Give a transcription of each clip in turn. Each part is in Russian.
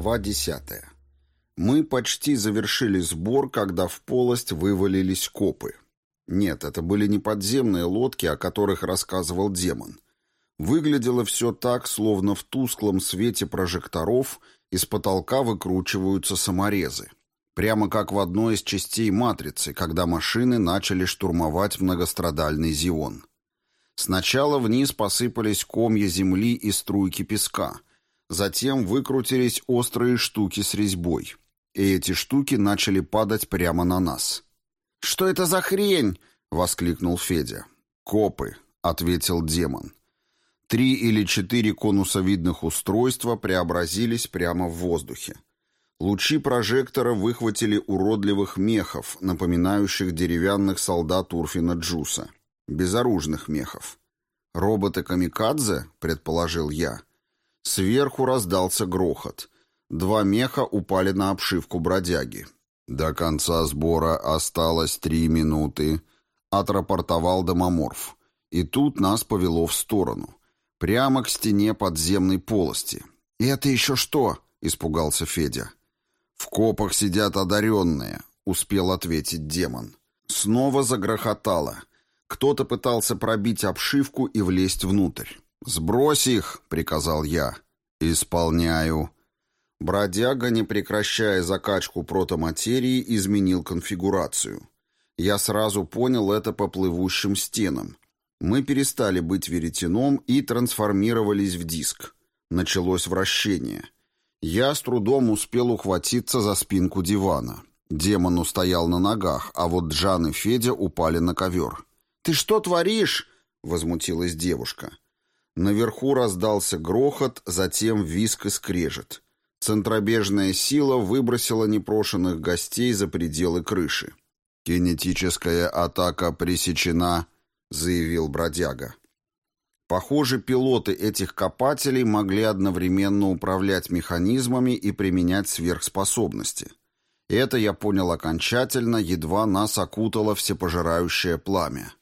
Глава десятая. Мы почти завершили сбор, когда в полость вывалились копы. Нет, это были не подземные лодки, о которых рассказывал демон. Выглядело все так, словно в тусклом свете прожекторов из потолка выкручиваются саморезы. Прямо как в одной из частей «Матрицы», когда машины начали штурмовать многострадальный Зион. Сначала вниз посыпались комья земли и струйки песка — Затем выкрутились острые штуки с резьбой. И эти штуки начали падать прямо на нас. «Что это за хрень?» — воскликнул Федя. «Копы», — ответил демон. Три или четыре конусовидных устройства преобразились прямо в воздухе. Лучи прожектора выхватили уродливых мехов, напоминающих деревянных солдат Урфина Джуса. Безоружных мехов. «Роботы-камикадзе?» — предположил я. Сверху раздался грохот. Два меха упали на обшивку бродяги. «До конца сбора осталось три минуты», — отрапортовал домоморф. И тут нас повело в сторону. Прямо к стене подземной полости. «И это еще что?» — испугался Федя. «В копах сидят одаренные», — успел ответить демон. Снова загрохотало. Кто-то пытался пробить обшивку и влезть внутрь. «Сбрось их!» — приказал я. «Исполняю». Бродяга, не прекращая закачку протоматерии, изменил конфигурацию. Я сразу понял это по плывущим стенам. Мы перестали быть веретеном и трансформировались в диск. Началось вращение. Я с трудом успел ухватиться за спинку дивана. Демон устоял на ногах, а вот Джан и Федя упали на ковер. «Ты что творишь?» — возмутилась девушка. Наверху раздался грохот, затем виск и скрежет. Центробежная сила выбросила непрошенных гостей за пределы крыши. «Кинетическая атака пресечена», — заявил бродяга. Похоже, пилоты этих копателей могли одновременно управлять механизмами и применять сверхспособности. Это я понял окончательно, едва нас окутало всепожирающее пламя.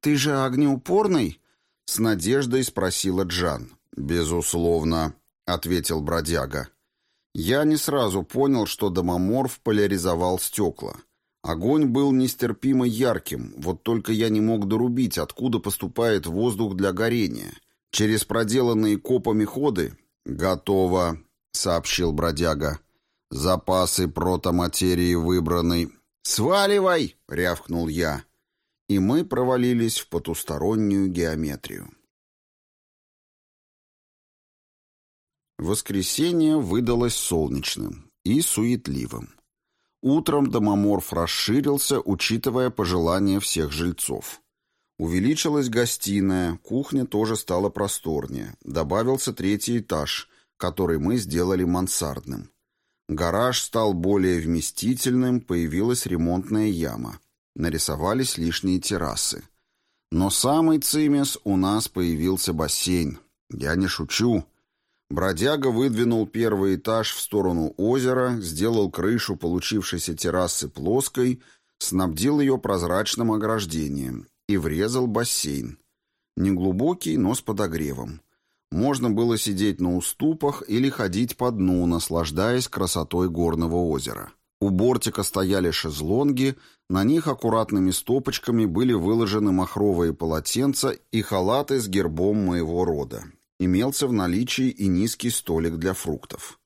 «Ты же огнеупорный?» С надеждой спросила Джан. «Безусловно», — ответил бродяга. Я не сразу понял, что домоморф поляризовал стекла. Огонь был нестерпимо ярким, вот только я не мог дорубить, откуда поступает воздух для горения. Через проделанные копами ходы «Готово», — сообщил бродяга. «Запасы протоматерии выбраны». «Сваливай!» — рявкнул я и мы провалились в потустороннюю геометрию. Воскресенье выдалось солнечным и суетливым. Утром домоморф расширился, учитывая пожелания всех жильцов. Увеличилась гостиная, кухня тоже стала просторнее, добавился третий этаж, который мы сделали мансардным. Гараж стал более вместительным, появилась ремонтная яма нарисовались лишние террасы. Но самый цимес у нас появился бассейн. Я не шучу. Бродяга выдвинул первый этаж в сторону озера, сделал крышу получившейся террасы плоской, снабдил ее прозрачным ограждением и врезал бассейн. Неглубокий, но с подогревом. Можно было сидеть на уступах или ходить по дну, наслаждаясь красотой горного озера. У бортика стояли шезлонги, на них аккуратными стопочками были выложены махровые полотенца и халаты с гербом моего рода. Имелся в наличии и низкий столик для фруктов.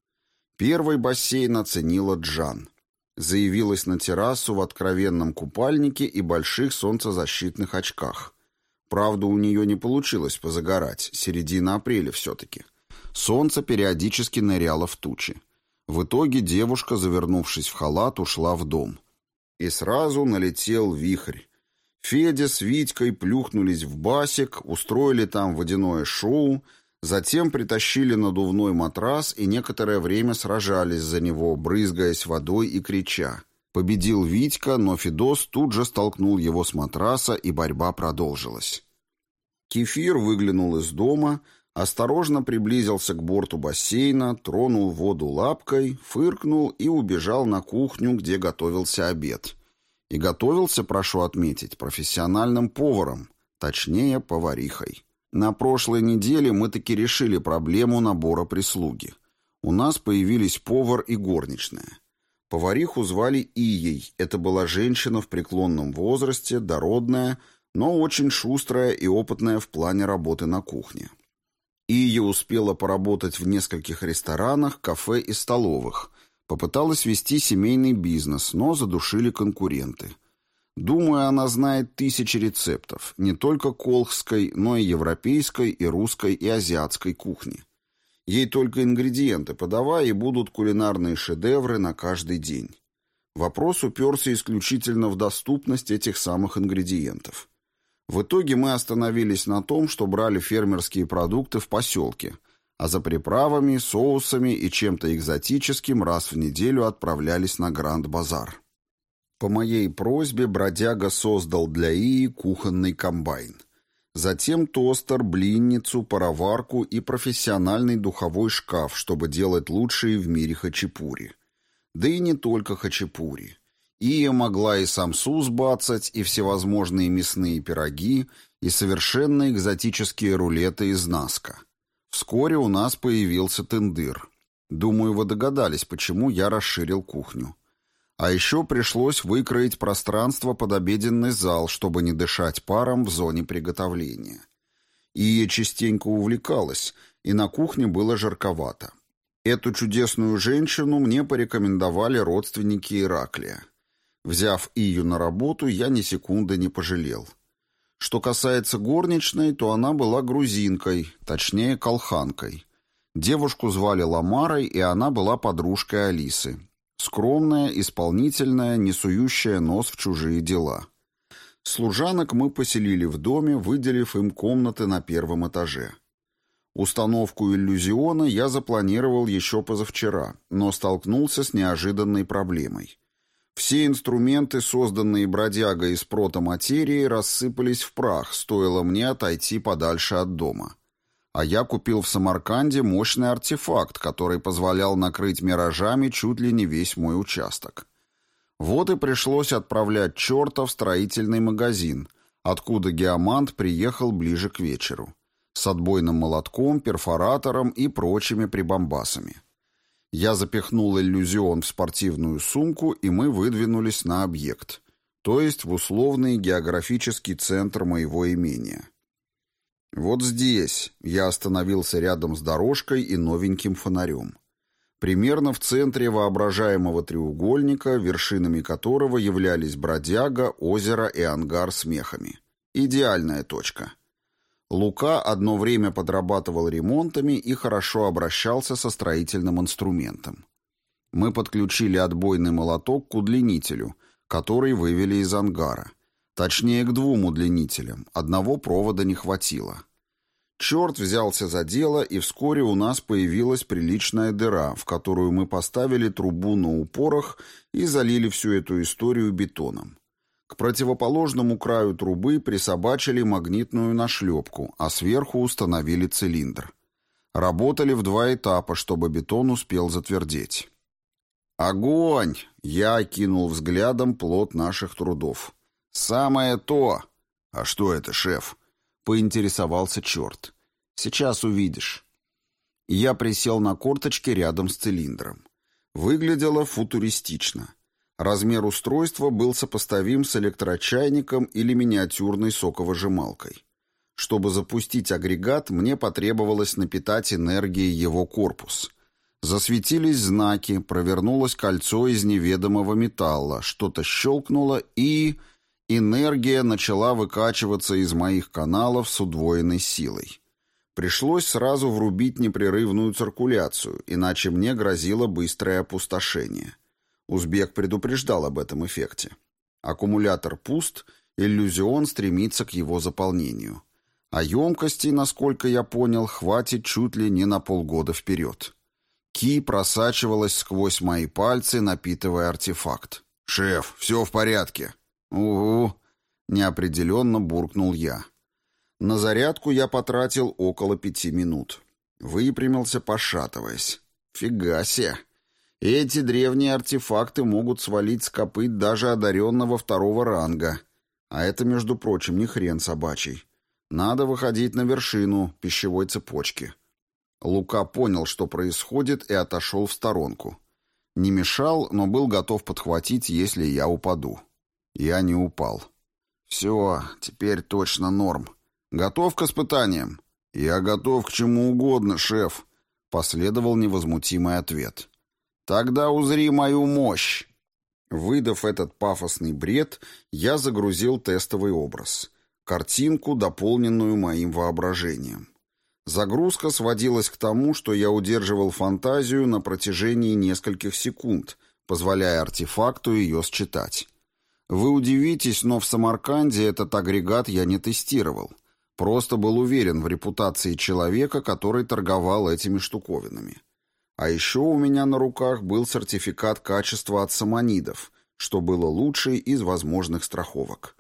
Первый бассейн оценила Джан. Заявилась на террасу в откровенном купальнике и больших солнцезащитных очках. Правда, у нее не получилось позагорать, середина апреля все-таки. Солнце периодически ныряло в тучи. В итоге девушка, завернувшись в халат, ушла в дом. И сразу налетел вихрь. Федя с Витькой плюхнулись в басик, устроили там водяное шоу, затем притащили надувной матрас и некоторое время сражались за него, брызгаясь водой и крича. Победил Витька, но Федос тут же столкнул его с матраса, и борьба продолжилась. Кефир выглянул из дома — осторожно приблизился к борту бассейна, тронул воду лапкой, фыркнул и убежал на кухню, где готовился обед. И готовился, прошу отметить, профессиональным поваром, точнее, поварихой. На прошлой неделе мы таки решили проблему набора прислуги. У нас появились повар и горничная. Повариху звали Ией. Это была женщина в преклонном возрасте, дородная, но очень шустрая и опытная в плане работы на кухне. Ия успела поработать в нескольких ресторанах, кафе и столовых. Попыталась вести семейный бизнес, но задушили конкуренты. Думаю, она знает тысячи рецептов, не только колхской, но и европейской, и русской, и азиатской кухни. Ей только ингредиенты подавай, и будут кулинарные шедевры на каждый день. Вопрос уперся исключительно в доступность этих самых ингредиентов. В итоге мы остановились на том, что брали фермерские продукты в поселке, а за приправами, соусами и чем-то экзотическим раз в неделю отправлялись на Гранд-базар. По моей просьбе бродяга создал для Ии кухонный комбайн – Затем тостер, блинницу, пароварку и профессиональный духовой шкаф, чтобы делать лучшие в мире хачапури. Да и не только хачапури. Ия могла и самсу сбацать, и всевозможные мясные пироги, и совершенно экзотические рулеты из наска. Вскоре у нас появился тендыр. Думаю, вы догадались, почему я расширил кухню. А еще пришлось выкроить пространство под обеденный зал, чтобы не дышать паром в зоне приготовления. Ия частенько увлекалась, и на кухне было жарковато. Эту чудесную женщину мне порекомендовали родственники Ираклия. Взяв Ию на работу, я ни секунды не пожалел. Что касается горничной, то она была грузинкой, точнее колханкой. Девушку звали Ламарой, и она была подружкой Алисы, Скромная, исполнительная, не сующая нос в чужие дела. Служанок мы поселили в доме, выделив им комнаты на первом этаже. Установку иллюзиона я запланировал еще позавчера, но столкнулся с неожиданной проблемой. Все инструменты, созданные бродягой из протоматерии, рассыпались в прах, стоило мне отойти подальше от дома а я купил в Самарканде мощный артефакт, который позволял накрыть миражами чуть ли не весь мой участок. Вот и пришлось отправлять черта в строительный магазин, откуда геомант приехал ближе к вечеру, с отбойным молотком, перфоратором и прочими прибамбасами. Я запихнул иллюзион в спортивную сумку, и мы выдвинулись на объект, то есть в условный географический центр моего имения. Вот здесь я остановился рядом с дорожкой и новеньким фонарем. Примерно в центре воображаемого треугольника, вершинами которого являлись бродяга, озеро и ангар с мехами. Идеальная точка. Лука одно время подрабатывал ремонтами и хорошо обращался со строительным инструментом. Мы подключили отбойный молоток к удлинителю, который вывели из ангара. Точнее, к двум удлинителям. Одного провода не хватило. Черт взялся за дело, и вскоре у нас появилась приличная дыра, в которую мы поставили трубу на упорах и залили всю эту историю бетоном. К противоположному краю трубы присобачили магнитную нашлепку, а сверху установили цилиндр. Работали в два этапа, чтобы бетон успел затвердеть. «Огонь!» — я окинул взглядом плод наших трудов. «Самое то!» «А что это, шеф?» — поинтересовался черт. «Сейчас увидишь». Я присел на корточки рядом с цилиндром. Выглядело футуристично. Размер устройства был сопоставим с электрочайником или миниатюрной соковыжималкой. Чтобы запустить агрегат, мне потребовалось напитать энергией его корпус. Засветились знаки, провернулось кольцо из неведомого металла, что-то щелкнуло и... Энергия начала выкачиваться из моих каналов с удвоенной силой. Пришлось сразу врубить непрерывную циркуляцию, иначе мне грозило быстрое опустошение. Узбек предупреждал об этом эффекте. Аккумулятор пуст, иллюзион стремится к его заполнению. А емкости, насколько я понял, хватит чуть ли не на полгода вперед. Ки просачивалась сквозь мои пальцы, напитывая артефакт. «Шеф, все в порядке», «Угу», — неопределенно буркнул я. На зарядку я потратил около пяти минут. Выпрямился, пошатываясь. «Фига себе! Эти древние артефакты могут свалить с копыт даже одаренного второго ранга. А это, между прочим, не хрен собачий. Надо выходить на вершину пищевой цепочки». Лука понял, что происходит, и отошел в сторонку. Не мешал, но был готов подхватить, если я упаду. Я не упал. «Все, теперь точно норм. Готов к испытаниям?» «Я готов к чему угодно, шеф», — последовал невозмутимый ответ. «Тогда узри мою мощь!» Выдав этот пафосный бред, я загрузил тестовый образ. Картинку, дополненную моим воображением. Загрузка сводилась к тому, что я удерживал фантазию на протяжении нескольких секунд, позволяя артефакту ее считать. Вы удивитесь, но в Самарканде этот агрегат я не тестировал. Просто был уверен в репутации человека, который торговал этими штуковинами. А еще у меня на руках был сертификат качества от самонидов, что было лучшей из возможных страховок.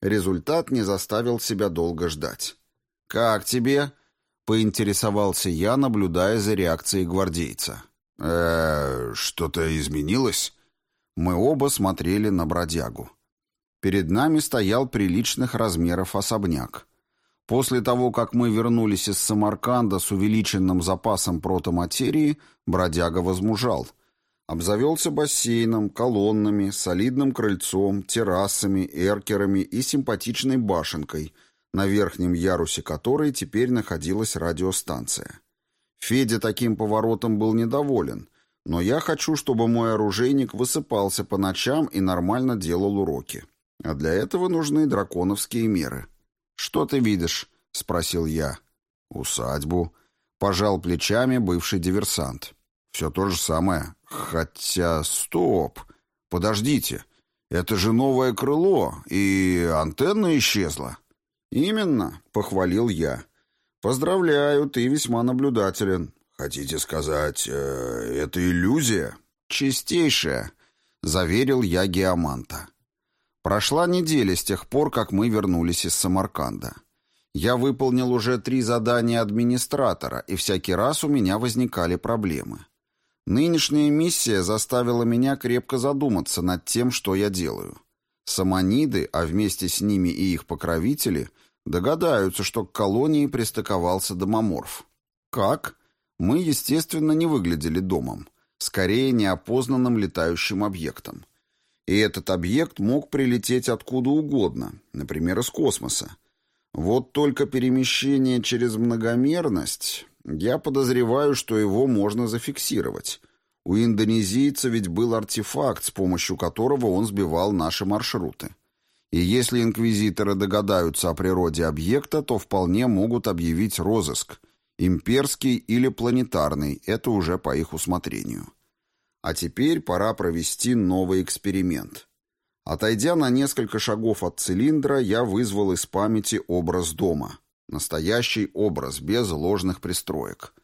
Результат не заставил себя долго ждать. «Как тебе?» — поинтересовался я, наблюдая за реакцией гвардейца. э что-то изменилось?» Мы оба смотрели на бродягу. Перед нами стоял приличных размеров особняк. После того, как мы вернулись из Самарканда с увеличенным запасом протоматерии, бродяга возмужал. Обзавелся бассейном, колоннами, солидным крыльцом, террасами, эркерами и симпатичной башенкой, на верхнем ярусе которой теперь находилась радиостанция. Федя таким поворотом был недоволен, но я хочу, чтобы мой оружейник высыпался по ночам и нормально делал уроки. А для этого нужны драконовские меры. «Что ты видишь?» — спросил я. «Усадьбу». Пожал плечами бывший диверсант. «Все то же самое. Хотя... Стоп! Подождите. Это же новое крыло, и антенна исчезла». «Именно», — похвалил я. «Поздравляю, ты весьма наблюдателен». «Хотите сказать, э, это иллюзия?» «Чистейшая», — заверил я Геоманта. Прошла неделя с тех пор, как мы вернулись из Самарканда. Я выполнил уже три задания администратора, и всякий раз у меня возникали проблемы. Нынешняя миссия заставила меня крепко задуматься над тем, что я делаю. Самониды, а вместе с ними и их покровители, догадаются, что к колонии пристыковался домоморф. Как? Мы, естественно, не выглядели домом, скорее неопознанным летающим объектом. И этот объект мог прилететь откуда угодно, например, из космоса. Вот только перемещение через многомерность... Я подозреваю, что его можно зафиксировать. У индонезийца ведь был артефакт, с помощью которого он сбивал наши маршруты. И если инквизиторы догадаются о природе объекта, то вполне могут объявить розыск. Имперский или планетарный, это уже по их усмотрению. А теперь пора провести новый эксперимент. Отойдя на несколько шагов от цилиндра, я вызвал из памяти образ дома. Настоящий образ, без ложных пристроек.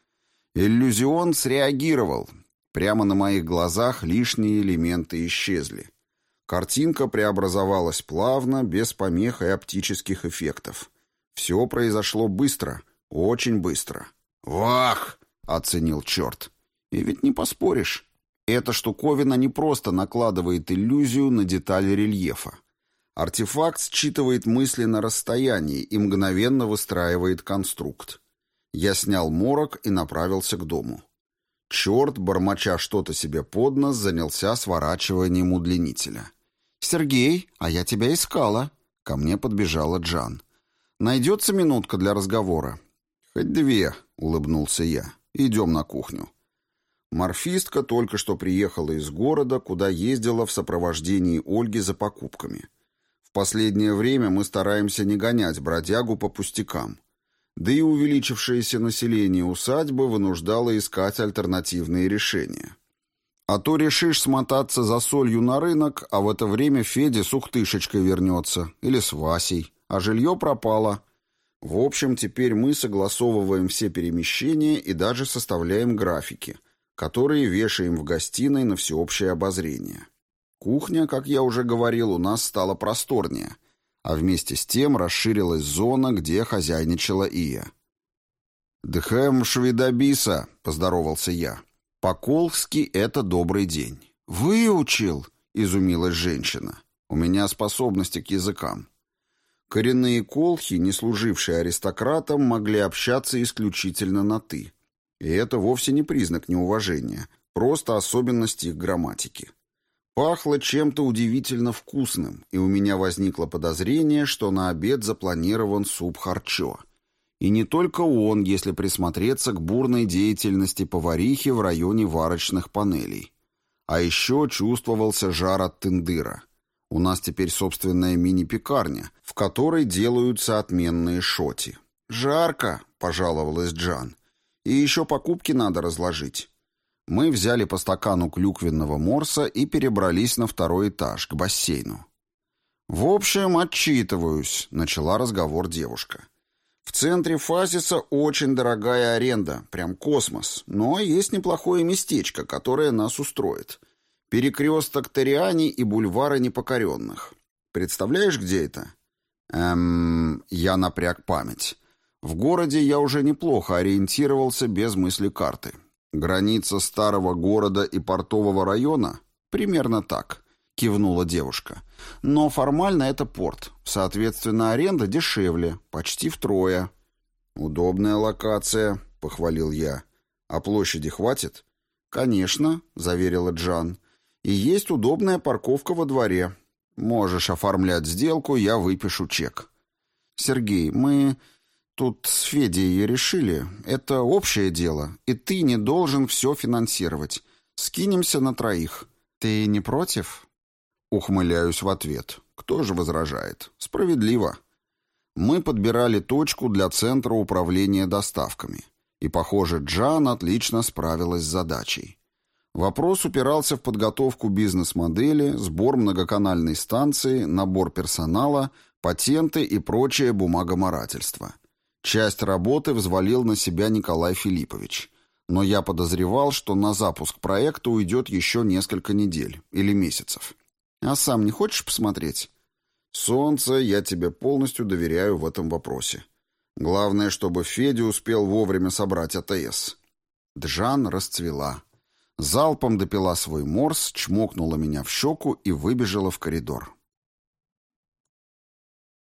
Иллюзион среагировал. Прямо на моих глазах лишние элементы исчезли. Картинка преобразовалась плавно, без помех и оптических эффектов. Все произошло быстро, очень быстро. «Вах!» — оценил черт. И ведь не поспоришь. Эта штуковина не просто накладывает иллюзию на детали рельефа. Артефакт считывает мысли на расстоянии и мгновенно выстраивает конструкт. Я снял морок и направился к дому. Черт, бормоча что-то себе под нос, занялся сворачиванием удлинителя. «Сергей, а я тебя искала!» Ко мне подбежала Джан. «Найдется минутка для разговора?» «Хоть две», — улыбнулся я. «Идем на кухню». Морфистка только что приехала из города, куда ездила в сопровождении Ольги за покупками. В последнее время мы стараемся не гонять бродягу по пустякам. Да и увеличившееся население усадьбы вынуждало искать альтернативные решения. А то решишь смотаться за солью на рынок, а в это время Федя с ухтышечкой вернется, или с Васей, а жилье пропало. В общем, теперь мы согласовываем все перемещения и даже составляем графики – которые вешаем в гостиной на всеобщее обозрение. Кухня, как я уже говорил, у нас стала просторнее, а вместе с тем расширилась зона, где хозяйничала Ия. «Дхэм швидобиса», — поздоровался я. «По-колхски это добрый день». «Выучил?» — изумилась женщина. «У меня способности к языкам». Коренные колхи, не служившие аристократам, могли общаться исключительно на «ты». И это вовсе не признак неуважения, просто особенность их грамматики. Пахло чем-то удивительно вкусным, и у меня возникло подозрение, что на обед запланирован суп харчо. И не только он, если присмотреться к бурной деятельности поварихи в районе варочных панелей. А еще чувствовался жар от тындыра. У нас теперь собственная мини-пекарня, в которой делаются отменные шоти. «Жарко», — пожаловалась Джан. «И еще покупки надо разложить». Мы взяли по стакану клюквенного морса и перебрались на второй этаж, к бассейну. «В общем, отчитываюсь», — начала разговор девушка. В центре Фазиса очень дорогая аренда, прям космос, но есть неплохое местечко, которое нас устроит. Перекресток Ториани и бульвара непокоренных. Представляешь, где это? Эм, я напряг память. В городе я уже неплохо ориентировался без мысли карты. Граница старого города и портового района? Примерно так, кивнула девушка. Но формально это порт. Соответственно, аренда дешевле, почти втрое. Удобная локация, похвалил я. А площади хватит? Конечно, заверила Джан. И есть удобная парковка во дворе. Можешь оформлять сделку, я выпишу чек. Сергей, мы тут с Федей решили. Это общее дело, и ты не должен все финансировать. Скинемся на троих. Ты не против? Ухмыляюсь в ответ. Кто же возражает? Справедливо. Мы подбирали точку для центра управления доставками. И, похоже, Джан отлично справилась с задачей. Вопрос упирался в подготовку бизнес-модели, сбор многоканальной станции, набор персонала, патенты и прочее бумагоморательство. Часть работы взвалил на себя Николай Филиппович. Но я подозревал, что на запуск проекта уйдет еще несколько недель или месяцев. А сам не хочешь посмотреть? Солнце, я тебе полностью доверяю в этом вопросе. Главное, чтобы Федя успел вовремя собрать АТС. Джан расцвела. Залпом допила свой морс, чмокнула меня в щеку и выбежала в коридор.